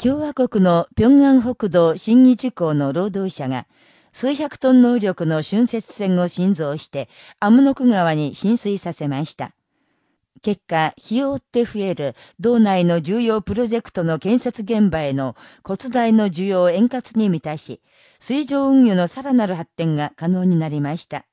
共和国の平安北道新義地港の労働者が、数百トン能力の浚渫船を新造して、アムノク川に浸水させました。結果、日を追って増える道内の重要プロジェクトの建設現場への骨材の需要を円滑に満たし、水上運輸のさらなる発展が可能になりました。